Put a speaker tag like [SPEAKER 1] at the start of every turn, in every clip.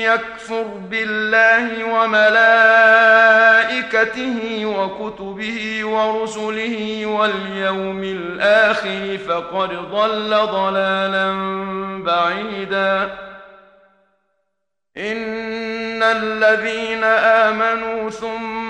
[SPEAKER 1] يكفر بالله وملائكته وكتبه ورسله واليوم الآخر فقد ضل ضلالا بعيدا. إن الذين آمنوا ثم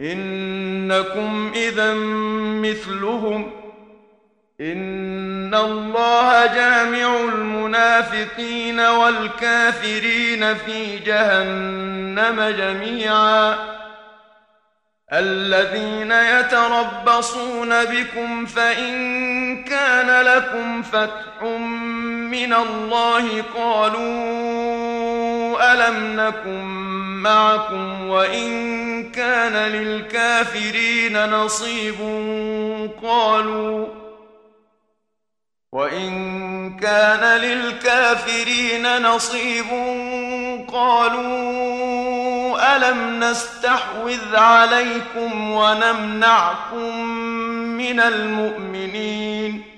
[SPEAKER 1] إنكم إذا مثلهم إن الله جامع المنافقين والكافرين في جهنم جميعا الذين يتربصون بكم فإن كان لكم فتح من الله قالون ألم نكن معكم وإن كان للكافرين نصيب قالوا وإن كان للكافرين نصيب قالوا ألم نستحوذ عليكم ونمنعكم من المؤمنين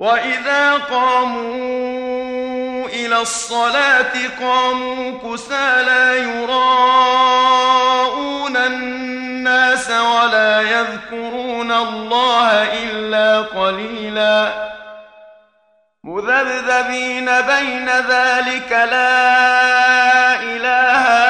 [SPEAKER 1] وَإِذَا قَامُوا إِلَى الصَّلَاةِ قَامُوا كُسَالَى يُرَاءُونَ النَّاسَ وَلَا يَذْكُرُونَ اللَّهَ إِلَّا قَلِيلًا مذبذبين بين ذلك لا إله